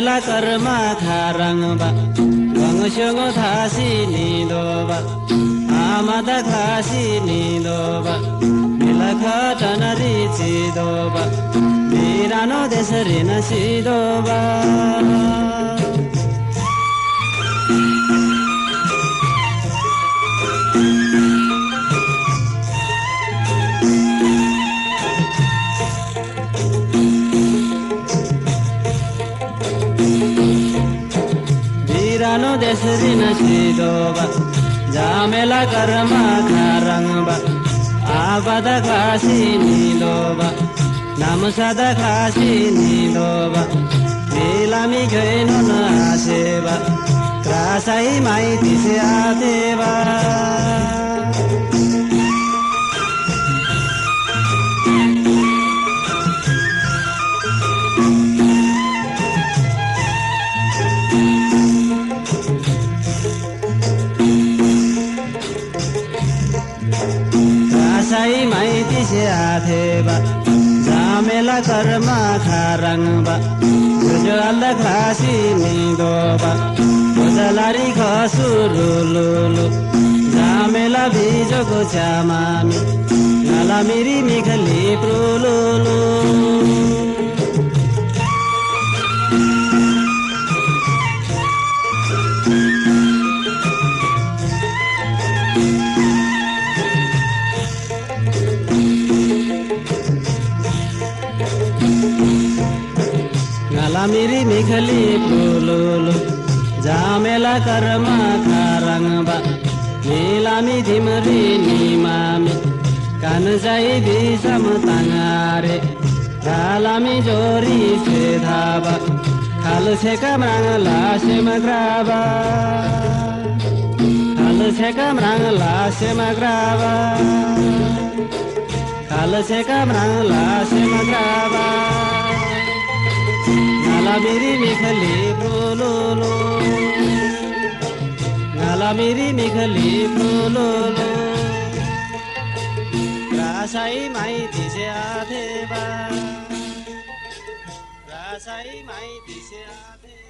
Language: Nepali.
la karma tharang ba wang shong tha si ni do ba amada kha si ni do ba mila kha tan ri chi do ba tirano desare na si do ba tirano desdina shidoba jamela karma karangba abada khasi niloba namusada khasi niloba nilami gaino na seba krasai mai tisya deva Sai माइती से आथेबा जामेला कर्मा खारङबा जो अल्ल खासी निदोबा मोजलारी खसु लुलुलु जामेला भिजोको च्यामामी नाला मिरी मिखली प्रुलुलु मिरी मिखली पुलुलु जामेला कर्मा खारङबा मिलामी धिमरी निमामी कान जाई दिसम ताङारे कालामी जोरी सेधाबा खाल छेका म्राङ लासेमा ग्राबा खाल छेका म्राङ लासेमा ग्राबा खाल छेका म्राङ लासेमा ग्राबा নালামেরি মেঘালে প্রলোল। নালামেরি মেঘালে প্রলোল। রাসাই মাই দিছে আধে বা রাসাই মাই দিছে আধে